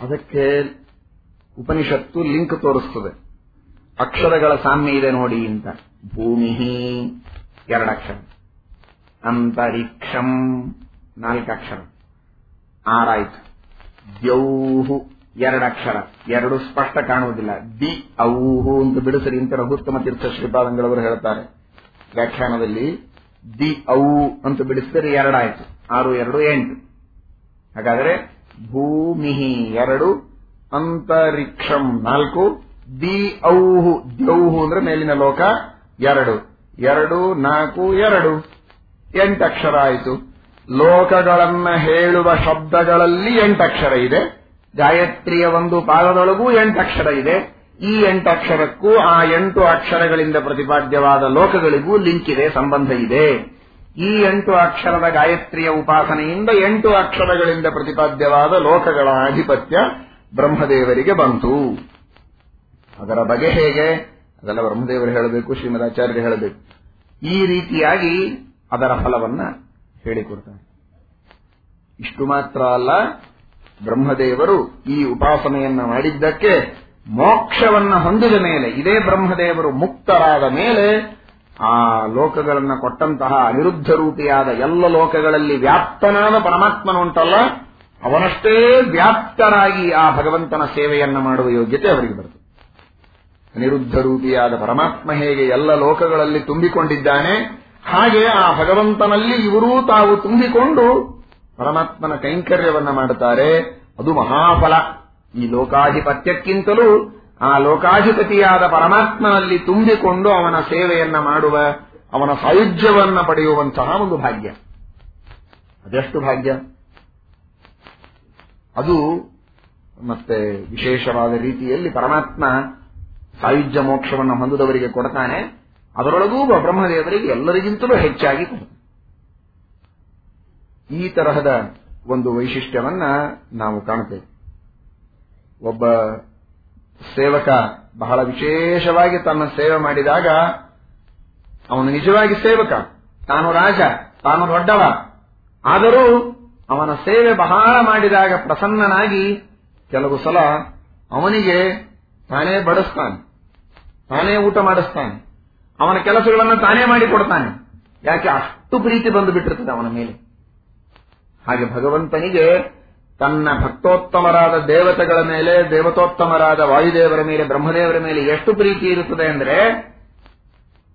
ಅದಕ್ಕೆ ಉಪನಿಷತ್ತು ಲಿಂಕ್ ತೋರಿಸ್ತದೆ. ಅಕ್ಷರಗಳ ಸಾಮ್ಯ ಇದೆ ನೋಡಿ ಅಂತ. ಭೂಮಿ ಎರಡಕ್ಷರ ಅಂತರಿಕ್ಷಂ ನಾಲ್ಕಕ್ಷರ ಆರಾಯ್ತು. ದ್ಯೌಹು ಎರಡಕ್ಷರ ಎರಡು ಸ್ಪಷ್ಟ ಕಾಣುವುದಿಲ್ಲ. ದಿ ಔಹು ಅಂತ ಬಿಡಿಸರಿ ಅಂತ ರಘುತ್ತಮ ತೀರ್ಥ ಶ್ರೀಪಾದಂಗಳವರು ಹೇಳ್ತಾರೆ. ವ್ಯಾಖ್ಯಾನದಲ್ಲಿ ದಿ ಔ ಅಂತ ಬಿಡಿಸಿದರೆ ಎರಡಾಯ್ತು ಆರು, ಎರಡು, ಎಂಟು. ಹಾಗಾದರೆ ಭೂಮಿ ಎರಡು, ಅಂತರಿಕ್ಷಂ ನಾಲ್ಕು ದಿ ಔಹು ದ್ಯೌಹು ಅಂದ್ರೆ ಮೇಲಿನ ಲೋಕ ಎರಡು. ಎರಡು, ನಾಲ್ಕು, ಎರಡು. ಎಂಟಕ್ಷರ ಆಯಿತು. ಲೋಕಗಳನ್ನ ಹೇಳುವ ಶಬ್ದಗಳಲ್ಲಿ ಎಂಟಕ್ಷರ ಇದೆ. ಗಾಯತ್ರಿಯ ಒಂದು ಪಾದದೊಳಗೂ ಎಂಟಕ್ಷರ ಇದೆ. ಈ ಎಂಟಕ್ಷರಕ್ಕೂ ಆ ಎಂಟು ಅಕ್ಷರಗಳಿಂದ ಪ್ರತಿಪಾದ್ಯವಾದ ಲೋಕಗಳಿಗೂ ಲಿಂಕ್ ಇದೆ ಸಂಬಂಧ ಇದೆ. ಈ ಎಂಟು ಅಕ್ಷರದ ಗಾಯತ್ರಿಯ ಉಪಾಸನೆಯಿಂದ ಎಂಟು ಅಕ್ಷರಗಳಿಂದ ಪ್ರತಿಪಾದ್ಯವಾದ ಲೋಕಗಳ ಆಧಿಪತ್ಯ ಬ್ರಹ್ಮದೇವರಿಗೆ ಬಂತು. ಅದರ ಬಗೆ ಹೇಗೆ? ಅದೆಲ್ಲ ಬ್ರಹ್ಮದೇವರು ಹೇಳಬೇಕು, ಶ್ರೀಮದಾಚಾರ್ಯರು ಹೇಳಬೇಕು. ಈ ರೀತಿಯಾಗಿ ಅದರ ಫಲವನ್ನ ಹೇಳಿಕೊಡ್ತಾರೆ. ಇಷ್ಟು ಮಾತ್ರ ಅಲ್ಲ, ಬ್ರಹ್ಮದೇವರು ಈ ಉಪಾಸನೆಯನ್ನ ಮಾಡಿದ್ದಕ್ಕೆ ಮೋಕ್ಷವನ್ನ ಹೊಂದಿದ ಮೇಲೆ, ಇದೇ ಬ್ರಹ್ಮದೇವರು ಮುಕ್ತರಾದ ಮೇಲೆ ಆ ಲೋಕಗಳನ್ನ ಕೊಟ್ಟಂತಹ ಅನಿರುದ್ಧ ರೂಪಿಯಾದ ಎಲ್ಲ ಲೋಕಗಳಲ್ಲಿ ವ್ಯಾಪ್ತನಾದ ಪರಮಾತ್ಮನುಂಟಲ್ಲ, ಅವನಷ್ಟೇ ವ್ಯಾಪ್ತರಾಗಿ ಆ ಭಗವಂತನ ಸೇವೆಯನ್ನ ಮಾಡುವ ಯೋಗ್ಯತೆ ಅವರಿಗೆ ಬರುತ್ತದೆ ಅನಿರುದ್ಧ ರೂಪಿಯಾದ ಪರಮಾತ್ಮ ಹೇಗೆ ಎಲ್ಲ ಲೋಕಗಳಲ್ಲಿ ತುಂಬಿಕೊಂಡಿದ್ದಾನೆ, ಹಾಗೆ ಆ ಭಗವಂತನಲ್ಲಿ ಇವರೂ ತಾವು ತುಂಬಿಕೊಂಡು ಪರಮಾತ್ಮನ ಕೈಂಕರ್ಯವನ್ನ ಮಾಡುತ್ತಾರೆ. ಅದು ಮಹಾಫಲ. ಈ ಲೋಕಾಧಿಪತ್ಯಕ್ಕಿಂತಲೂ ಆ ಲೋಕಾಧಿಪತಿಯಾದ ಪರಮಾತ್ಮನಲ್ಲಿ ತುಂಬಿಕೊಂಡು ಅವನ ಸೇವೆಯನ್ನ ಮಾಡುವ, ಅವನ ಸಾಯುಜ್ಯವನ್ನ ಪಡೆಯುವಂತಹ ಒಂದು ಭಾಗ್ಯ. ಅದೆಷ್ಟು ಭಾಗ್ಯ? ಅದು ಮತ್ತೆ ವಿಶೇಷವಾದ ರೀತಿಯಲ್ಲಿ ಪರಮಾತ್ಮ ಸಾಯುಜ್ಯ ಮೋಕ್ಷವನ್ನು ಹೊಂದಿದವರಿಗೆ ಕೊಡ್ತಾನೆ. ಅದರೊಳಗೂ ಬ್ರಹ್ಮದೇವರಿಗೆ ಎಲ್ಲರಿಗಿಂತಲೂ ಹೆಚ್ಚಾಗಿ ಈ ತರಹದ ಒಂದು ವೈಶಿಷ್ಟ್ಯವನ್ನ ನಾವು ಕಾಣುತ್ತೇವೆ. ಒಬ್ಬ ಸೇವಕ ಬಹಳ ವಿಶೇಷವಾಗಿ ತನ್ನ ಸೇವೆ ಮಾಡಿದಾಗ, ಅವನು ನಿಜವಾಗಿ ಸೇವಕ. ತಾನು ರಾಜ, ತಾನು ದೊಡ್ಡವ. ಆದರೂ ಅವನ ಸೇವೆ ಬಹಳ ಮಾಡಿದಾಗ ಪ್ರಸನ್ನನಾಗಿ ಕೆಲವು ಸಲ ಅವನಿಗೆ ತಾನೇ ಬಡಿಸ್ತಾನೆ, ತಾನೇ ಊಟ ಮಾಡಿಸ್ತಾನೆ, ಅವನ ಕೆಲಸಗಳನ್ನು ತಾನೇ ಮಾಡಿಕೊಡ್ತಾನೆ. ಯಾಕೆ? ಅಷ್ಟು ಪ್ರೀತಿ ಬಂದು ಬಿಟ್ಟಿರ್ತದೆ ಅವನ ಮೇಲೆ. ಹಾಗೆ ಭಗವಂತನಿಗೆ ತನ್ನ ಭಕ್ತೋತ್ತಮರಾದ ದೇವತೆಗಳ ಮೇಲೆ, ದೇವತೋತ್ತಮರಾದ ವಾಯುದೇವರ ಮೇಲೆ, ಬ್ರಹ್ಮದೇವರ ಮೇಲೆ ಎಷ್ಟು ಪ್ರೀತಿ ಇರುತ್ತದೆ ಅಂದ್ರೆ,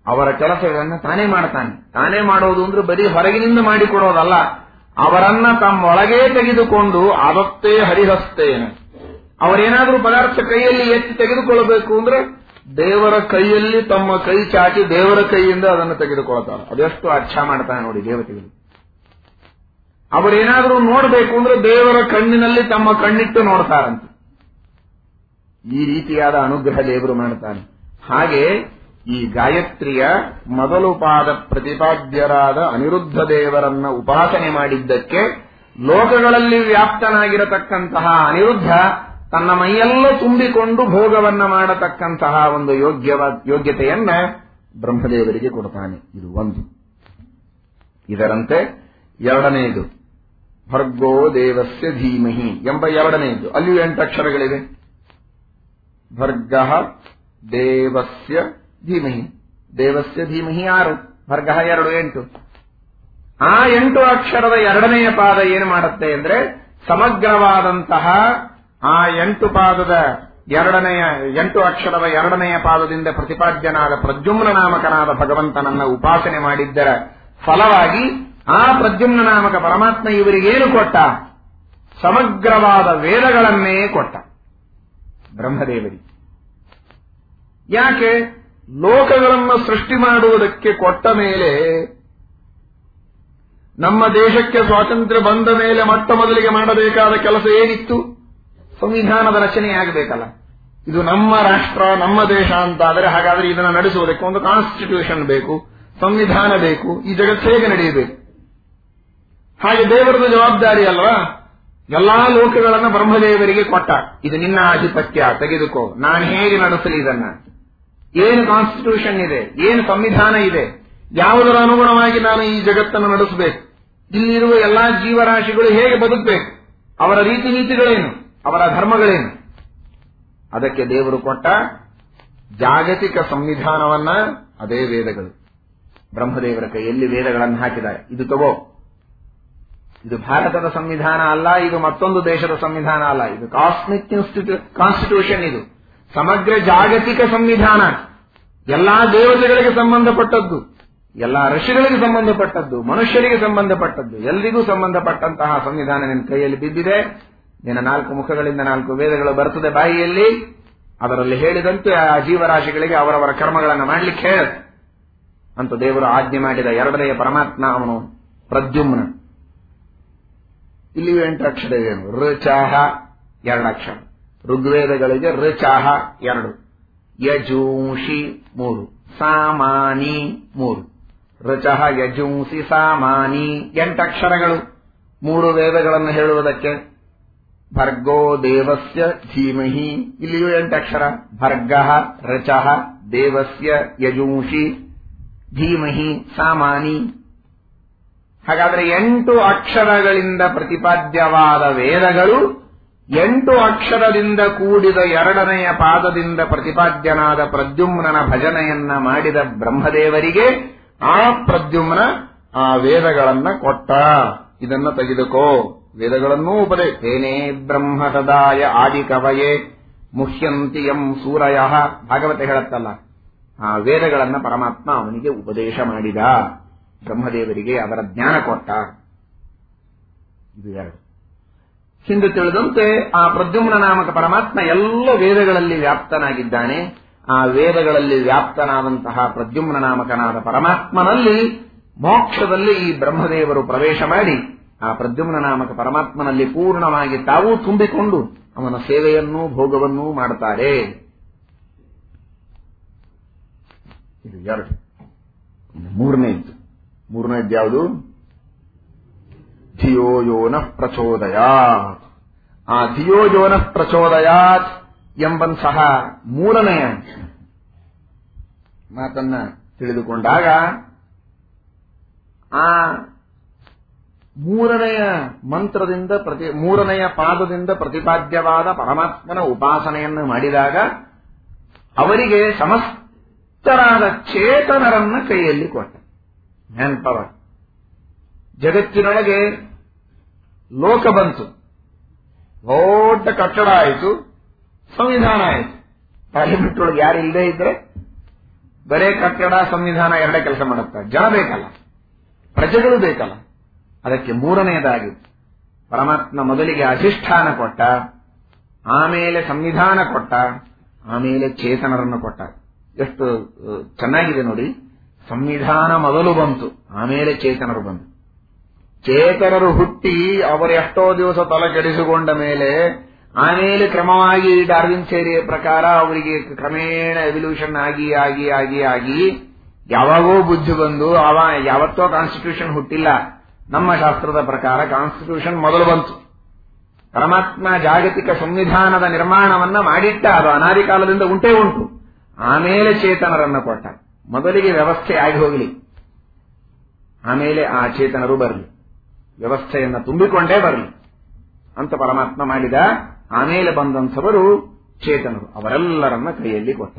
ಅವರ ಕೆಲಸಗಳನ್ನು ತಾನೇ ಮಾಡ್ತಾನೆ. ತಾನೇ ಮಾಡೋದು ಅಂದ್ರೆ ಬರೀ ಹೊರಗಿನಿಂದ ಮಾಡಿಕೊಡೋದಲ್ಲ. ಅವರನ್ನ ತಮ್ಮೊಳಗೇ ತೆಗೆದುಕೊಂಡು ಅದತ್ತೇ ಹರಿಹಸ್ತೇನೆ. ಅವರೇನಾದ್ರೂ ಪದಾರ್ಥ ಕೈಯಲ್ಲಿ ಎತ್ತಿ ತೆಗೆದುಕೊಳ್ಳಬೇಕು ಅಂದ್ರೆ, ದೇವರ ಕೈಯಲ್ಲಿ ತಮ್ಮ ಕೈ ಚಾಚಿ ದೇವರ ಕೈಯಿಂದ ಅದನ್ನು ತೆಗೆದುಕೊಳ್ತಾರೆ. ಅದೆಷ್ಟು ಅರ್ಥ ಮಾಡ್ತಾನೆ ನೋಡಿ ದೇವತೆಗಳು. ಅವರೇನಾದ್ರೂ ನೋಡಬೇಕು ಅಂದ್ರೆ ದೇವರ ಕಣ್ಣಿನಲ್ಲಿ ತಮ್ಮ ಕಣ್ಣಿಟ್ಟು ನೋಡ್ತಾರಂತೆ. ಈ ರೀತಿಯಾದ ಅನುಗ್ರಹ ದೇವರು ಮಾಡ್ತಾನೆ. ಹಾಗೆ ಈ ಗಾಯತ್ರಿಯ ಮೊದಲು ಪಾದ ಪ್ರತಿಪಾದ್ಯರಾದ ಅನಿರುದ್ಧ ದೇವರನ್ನ ಉಪಾಸನೆ ಮಾಡಿದ್ದಕ್ಕೆ ಲೋಕಗಳಲ್ಲಿ ವ್ಯಾಪ್ತನಾಗಿರತಕ್ಕಂತಹ ಅನಿರುದ್ಧ ತನ್ನ ಮೈಯೆಲ್ಲ ತುಂಬಿಕೊಂಡು ಭೋಗವನ್ನ ಮಾಡತಕ್ಕಂತಹ ಒಂದು ಯೋಗ್ಯವ, ಯೋಗ್ಯತೆಯನ್ನ ಬ್ರಹ್ಮದೇವರಿಗೆ ಕೊಡ್ತಾನೆ. ಇದು ಒಂದು. ಇದರಂತೆ ಎರಡನೆಯದು ಭರ್ಗೋ ದೇವಸ್ಯ ಧೀಮಹಿ ಎಂಬ ಎರಡನೆಯದು ಅಲ್ಲಿಯೂ ಎಂಟು ಅಕ್ಷರಗಳಿವೆ. ಭರ್ಗ ದೇವಸ್ಯ ಧೀಮಹಿ. ದೇವಸ್ಯ ಧೀಮಹಿ ಆರು, ಭರ್ಗ ಎರಡು, ಎಂಟು. ಆ ಎಂಟು ಅಕ್ಷರದ ಎರಡನೆಯ ಪಾದ ಏನು ಮಾಡುತ್ತೆ ಅಂದ್ರೆ ಸಮಗ್ರವಾದಂತಹ ಆ ಎಂಟು ಪಾದದ ಎರಡನೆಯ, ಎಂಟು ಅಕ್ಷರದ ಎರಡನೆಯ ಪಾದದಿಂದ ಪ್ರತಿಪಾದ್ಯನಾದ ಪ್ರದ್ಯುಮ್ನ ನಾಮಕನಾದ ಭಗವಂತನನ್ನ ಉಪಾಸನೆ ಮಾಡಿದ್ದರ ಫಲವಾಗಿ ಆ ಪ್ರದ್ಯುಮ್ನ ನಾಮಕ ಪರಮಾತ್ಮ ಇವರಿಗೇನು ಕೊಟ್ಟ? ಸಮಗ್ರವಾದ ವೇದಗಳನ್ನೇ ಕೊಟ್ಟ. ಬ್ರಹ್ಮದೇವರಿಗೆ. ಯಾಕೆ? ಲೋಕಗಳನ್ನು ಸೃಷ್ಟಿ ಮಾಡುವುದಕ್ಕೆ ಕೊಟ್ಟ ಮೇಲೆ ನಮ್ಮ ದೇಶಕ್ಕೆ ಸ್ವಾತಂತ್ರ್ಯ ಬಂದ ಮೇಲೆ ಮೊಟ್ಟ ಮೊದಲಿಗೆ ಮಾಡಬೇಕಾದ ಕೆಲಸ ಏನಿತ್ತು? ಸಂವಿಧಾನದ ರಚನೆ ಆಗಬೇಕಲ್ಲ. ಇದು ನಮ್ಮ ರಾಷ್ಟ್ರ, ನಮ್ಮ ದೇಶ ಅಂತ ಆದರೆ ಹಾಗಾದ್ರೆ ಇದನ್ನು ನಡೆಸುವುದಕ್ಕೆ ಒಂದು ಕಾನ್ಸ್ಟಿಟ್ಯೂಷನ್ ಬೇಕು, ಸಂವಿಧಾನ ಬೇಕು, ಈ ಜಗತ್ತು ಹೇಗೆ ನಡೆಯಬೇಕು? ಹಾಗೆ ದೇವರದ ಜವಾಬ್ದಾರಿ ಅಲ್ವಾ? ಎಲ್ಲಾ ಲೋಕಗಳನ್ನು ಬ್ರಹ್ಮದೇವರಿಗೆ ಕೊಟ್ಟ. ಇದು ನಿನ್ನ ಆಧಿಪತ್ಯ, ತೆಗೆದುಕೋ. ನಾನು ಹೇಗೆ ನಡೆಸಲಿ ಇದನ್ನ? ಏನು ಕಾನ್ಸ್ಟಿಟ್ಯೂಷನ್ ಇದೆ? ಏನು ಸಂವಿಧಾನ ಇದೆ? ಯಾವುದರ ಅನುಗುಣವಾಗಿ ನಾನು ಈ ಜಗತ್ತನ್ನು ನಡೆಸಬೇಕು? ಇಲ್ಲಿರುವ ಎಲ್ಲಾ ಜೀವರಾಶಿಗಳು ಹೇಗೆ ಬದುಕಬೇಕು? ಅವರ ರೀತಿ ನೀತಿಗಳೇನು? ಅವರ ಧರ್ಮಗಳೇನು? ಅದಕ್ಕೆ ದೇವರು ಕೊಟ್ಟ ಜಾಗತಿಕ ಸಂವಿಧಾನವನ್ನ, ಅದೇ ವೇದಗಳು. ಬ್ರಹ್ಮದೇವರ ಕೈಯಲ್ಲಿ ವೇದಗಳನ್ನು ಹಾಕಿದ ಇದು ತಗೋ. ಇದು ಭಾರತದ ಸಂವಿಧಾನ ಅಲ್ಲ, ಇದು ಮತ್ತೊಂದು ದೇಶದ ಸಂವಿಧಾನ ಅಲ್ಲ. ಇದು ಕಾಸ್ಮಿಕ್ ಕಾನ್ಸ್ಟಿಟ್ಯೂಷನ್ ಇದು. ಸಮಗ್ರ ಜಾಗತಿಕ ಸಂವಿಧಾನ. ಎಲ್ಲಾ ದೇವತೆಗಳಿಗೆ ಸಂಬಂಧಪಟ್ಟದ್ದು, ಎಲ್ಲಾ ಋಷಿಗಳಿಗೆ ಸಂಬಂಧಪಟ್ಟದ್ದು, ಮನುಷ್ಯರಿಗೆ ಸಂಬಂಧಪಟ್ಟದ್ದು, ಎಲ್ರಿಗೂ ಸಂಬಂಧಪಟ್ಟಂತಹ ಸಂವಿಧಾನ ನಿನ್ನ ಕೈಯಲ್ಲಿ ಬಿದ್ದಿದೆ. ನಿನ್ನ ನಾಲ್ಕು ಮುಖಗಳಿಂದ ನಾಲ್ಕು ವೇದಗಳು ಬರ್ತದೆ ಬಾಯಿಯಲ್ಲಿ. ಅದರಲ್ಲಿ ಹೇಳಿದಂತೆ ಆ ಜೀವರಾಶಿಗಳಿಗೆ ಅವರವರ ಕರ್ಮಗಳನ್ನು ಮಾಡಲಿಕ್ಕೆ ಹೇಳ. ಅಂತ ದೇವರು ಆಜ್ಞೆ ಮಾಡಿದ ಎರಡನೆಯ ಪರಮಾತ್ಮ, ಅವನು ಪ್ರದ್ಯುಮ್ನ. ಇಲ್ಲಿಯೂ ಎಂಟು ಏನು? ಋಚಾಹ ಎರಡು ಅಕ್ಷರ ಋಗ್ವೇದಗಳಿಗೆ ಋಚಾಹ ಎರಡು. ಯಜೂಂಷಿ ಮೂರು. ಸಾಮಾನಿ ಮೂರು. ಋಚಃ ಯಜೂಂಸಿ ಸಾಮಾನಿ ಎಂಟಕ್ಷರಗಳು. ಮೂರು ವೇದಗಳನ್ನು ಹೇಳುವುದಕ್ಕೆ ಭರ್ಗೋ ದೇವಸ್ಯ ಧೀಮಹಿ. ಇಲ್ಲಿಯೂ ಎಂಟಕ್ಷರ. ಭರ್ಗ ಋಚಃ ದೇವಸ್ಯ, ಯಜೂಂಷಿ, ಧೀಮಹಿ, ಸಾಮಾನಿ ಹಾಗಾದ್ರೆ ಎಂಟು ಅಕ್ಷರಗಳಿಂದ ಪ್ರತಿಪಾದ್ಯವಾದ ವೇದಗಳು, ಎಂಟು ಅಕ್ಷರದಿಂದ ಕೂಡಿದ ಎರಡನೆಯ ಪಾದದಿಂದ ಪ್ರತಿಪಾದ್ಯನಾದ ಪ್ರದ್ಯುಮ್ನನ ಭಜನೆಯನ್ನ ಮಾಡಿದ ಬ್ರಹ್ಮದೇವರಿಗೆ ಆ ಪ್ರದ್ಯುಮ್ನ ಆ ವೇದಗಳನ್ನ ಕೊಟ್ಟ. ಇದನ್ನ ತೆಗೆದುಕೋ. ವೇದಗಳನ್ನೂ ಉಪದೇ. ತೇನೇ ಬ್ರಹ್ಮ ಸದಾಯ ಆದಿ ಕವಯೇ ಮುಹ್ಯಂತಿಯಂ ಸೂರಯ. ಭಾಗವತ ಹೇಳತ್ತಲ್ಲ. ಆ ವೇದಗಳನ್ನ ಪರಮಾತ್ಮ ಅವನಿಗೆ ಉಪದೇಶ ಮಾಡಿದ. ಬ್ರಹ್ಮದೇವರಿಗೆ ಅವರ ಜ್ಞಾನ ಕೊಟ್ಟ. ಇದು ಎರಡು. ಹಿಂದೆ ತಿಳಿದಂತೆ ಆ ಪ್ರದ್ಯುಮ್ನ ನಾಮಕ ಪರಮಾತ್ಮ ಎಲ್ಲ ವೇದಗಳಲ್ಲಿ ವ್ಯಾಪ್ತನಾಗಿದ್ದಾನೆ. ಆ ವೇದಗಳಲ್ಲಿ ವ್ಯಾಪ್ತನಾದಂತಹ ಪ್ರದ್ಯುಮ್ನ ನಾಮಕನಾದ ಪರಮಾತ್ಮನಲ್ಲಿ ಮೋಕ್ಷದಲ್ಲಿ ಈ ಬ್ರಹ್ಮದೇವರು ಪ್ರವೇಶ ಮಾಡಿ, ಆ ಪ್ರದ್ಯುಮ್ನ ನಾಮಕ ಪರಮಾತ್ಮನಲ್ಲಿ ಪೂರ್ಣವಾಗಿ ತಾವೂ ತುಂಬಿಕೊಂಡು ಅವನ ಸೇವೆಯನ್ನೂ ಭೋಗವನ್ನೂ ಮಾಡುತ್ತಾರೆ ಇದು ಎರಡು. ಮೂರನೇ ಮೂರನೇದ್ದು ಯಾವುದು? ಧಿಯೋ ಯೋನ ಪ್ರಚೋದಯಾತ್. ಆ ಧಿಯೋ ಯೋನ ಪ್ರಚೋದಯಾತ್ ಎಂಬಂತಹ ಮೂರನೆಯ ಮಾತನ್ನ ತಿಳಿದುಕೊಂಡಾಗ ಆ ಮೂರನೆಯ ಮಂತ್ರದಿಂದ ಪ್ರತಿ, ಮೂರನೆಯ ಪಾದದಿಂದ ಪ್ರತಿಪಾದ್ಯವಾದ ಪರಮಾತ್ಮನ ಉಪಾಸನೆಯನ್ನು ಮಾಡಿದಾಗ ಅವರಿಗೆ ಸಮಸ್ತರಾದ ಚೇತನರನ್ನ ಕೈಯಲ್ಲಿ ಕೊಟ್ಟ ಮ್ಯಾನ್ ಪವರ್ ಜಗತ್ತಿನೊಳಗೆ ಲೋಕ ಬಂತು. ದೊಡ್ಡ ಕಟ್ಟಡ ಆಯಿತು, ಸಂವಿಧಾನ ಆಯಿತು. ಪಾರ್ಲಿಮೆಂಟ್ ಒಳಗೆ ಯಾರು ಇಲ್ಲದೆ ಇದ್ರೆ ಬರೇ ಕಟ್ಟಡ, ಸಂವಿಧಾನ ಎರಡೇ ಕೆಲಸ ಮಾಡುತ್ತಾರೆ ಜನ ಬೇಕಲ್ಲ. ಪ್ರಜೆಗಳು ಬೇಕಲ್ಲ. ಅದಕ್ಕೆ ಮೂರನೆಯದಾಗಿ ಪರಮಾತ್ಮ ಮೊದಲಿಗೆ ಅಧಿಷ್ಠಾನ ಕೊಟ್ಟ, ಆಮೇಲೆ ಸಂವಿಧಾನ ಕೊಟ್ಟ, ಆಮೇಲೆ ಚೇತನರನ್ನು ಕೊಟ್ಟ. ಎಷ್ಟು ಚೆನ್ನಾಗಿದೆ ನೋಡಿ. ಸಂವಿಧಾನ ಮೊದಲು ಬಂತು, ಆಮೇಲೆ ಚೇತನರು ಬಂತು ಚೇತನರು ಹುಟ್ಟಿ ಅವರೆಷ್ಟೋ ದಿವಸ ತಲೆ ಕೆಡಿಸಿಕೊಂಡ ಮೇಲೆ, ಆಮೇಲೆ ಕ್ರಮವಾಗಿ ಡಾರ್ವಿನ್ ಸೇರಿಯ ಪ್ರಕಾರ ಅವರಿಗೆ ಕ್ರಮೇಣ ಎವಲ್ಯೂಷನ್ ಆಗಿ ಆಗಿ ಆಗಿ ಆಗಿ, ಯಾವಾಗೋ ಬುದ್ಧಿ ಬಂದು, ಅವ ಯಾವತ್ತೋ ಕಾನ್ಸ್ಟಿಟ್ಯೂಷನ್ ಹುಟ್ಟಿಲ್ಲ. ನಮ್ಮ ಶಾಸ್ತ್ರದ ಪ್ರಕಾರ ಕಾನ್ಸ್ಟಿಟ್ಯೂಷನ್ ಮೊದಲು ಬಂತು. ಪರಮಾತ್ಮ ಜಾಗತಿಕ ಸಂವಿಧಾನದ ನಿರ್ಮಾಣವನ್ನ ಮಾಡಿಟ್ಟ, ಅದು ಅನಾದಿ ಕಾಲದಿಂದ ಉಂಟೇ ಉಂಟು. ಆಮೇಲೆ ಚೇತನರನ್ನು ಕೊಟ್ಟ. ಮೊದಲಿಗೆ ವ್ಯವಸ್ಥೆ ಆಗಿ ಹೋಗಲಿ. ಆಮೇಲೆ ಆ ಚೇತನರು ಬರಲಿ. ವ್ಯವಸ್ಥೆಯನ್ನು ತುಂಬಿಕೊಂಡೇ ಬರಲಿ. ಅಂತ ಪರಮಾತ್ಮ ಮಾಡಿದ, ಆಮೇಲೆ ಬಂದಂಥವರು ಚೇತನರು. ಅವರೆಲ್ಲರನ್ನ ಕೈಯಲ್ಲಿ ಕೊಟ್ಟ.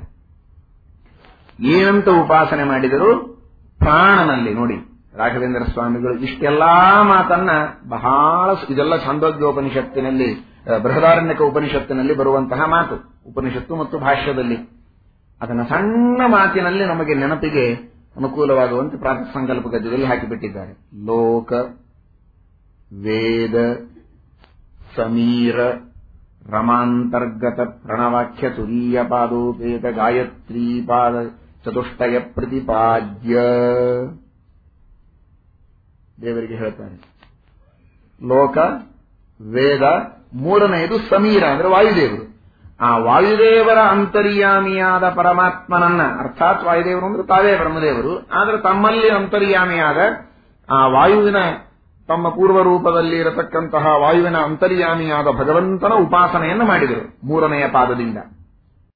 ಏನಂತ ಉಪಾಸನೆ ಮಾಡಿದರು ಪ್ರಾಣನಲ್ಲಿ ನೋಡಿ, ರಾಘವೇಂದ್ರ ಸ್ವಾಮಿಗಳು ಇಷ್ಟೆಲ್ಲಾ ಮಾತನ್ನ ಬಹಳ ಇದೆಲ್ಲ ಛಂದೋಗ್ಯೋಪನಿಷತ್ತಿನಲ್ಲಿ, ಬೃಹದಾರಣ್ಯಕ ಉಪನಿಷತ್ತಿನಲ್ಲಿ ಬರುವಂತಹ ಮಾತು. ಉಪನಿಷತ್ತು ಮತ್ತು ಭಾಷ್ಯದಲ್ಲಿ. ಅದನ್ನ ಸಣ್ಣ ಮಾತಿನಲ್ಲಿ ನಮಗೆ ನೆನಪಿಗೆ ಅನುಕೂಲವಾಗುವಂತೆ ಪ್ರಾತಃ ಸಂಕಲ್ಪ ಗದ್ಯದಲ್ಲಿ ಹಾಕಿಬಿಟ್ಟಿದ್ದಾರೆ. ಲೋಕ, ವೇದ, ಸಮೀರ, ರಮಾಂತರ್ಗತ ಪ್ರಣವಾಖ್ಯ ತುರೀಯ ಪಾದೋಪೇತ ಗಾಯತ್ರಿ ಪಾದ ಚತುಷ್ಟಯ ಪ್ರತಿಪಾದ್ಯ. ದೇವರಿಗೆ ಹೇಳ್ತಾನೆ ಲೋಕ, ವೇದ, ಮೂರನೆಯದು ಸಮೀರ ಅಂದ್ರೆ ವಾಯುದೇವರು. ಆ ವಾಯುದೇವರ ಅಂತರ್ಯಾಮಿಯಾದ ಪರಮಾತ್ಮನನ್ನ, ಅರ್ಥಾತ್ ವಾಯುದೇವರು ಅಂದ್ರೆ ತಾವೇ ಬ್ರಹ್ಮದೇವರು, ಆದ್ರೆ ತಮ್ಮಲ್ಲಿ ಅಂತರ್ಯಾಮಿಯಾದ ಆ ವಾಯುವಿನ, ತಮ್ಮ ಪೂರ್ವ ರೂಪದಲ್ಲಿ ಇರತಕ್ಕಂತಹ ವಾಯುವಿನ ಅಂತರ್ಯಾಮಿಯಾದ ಭಗವಂತನ ಉಪಾಸನೆಯನ್ನು ಮಾಡಿದರು ಮೂರನೆಯ ಪಾದದಿಂದ.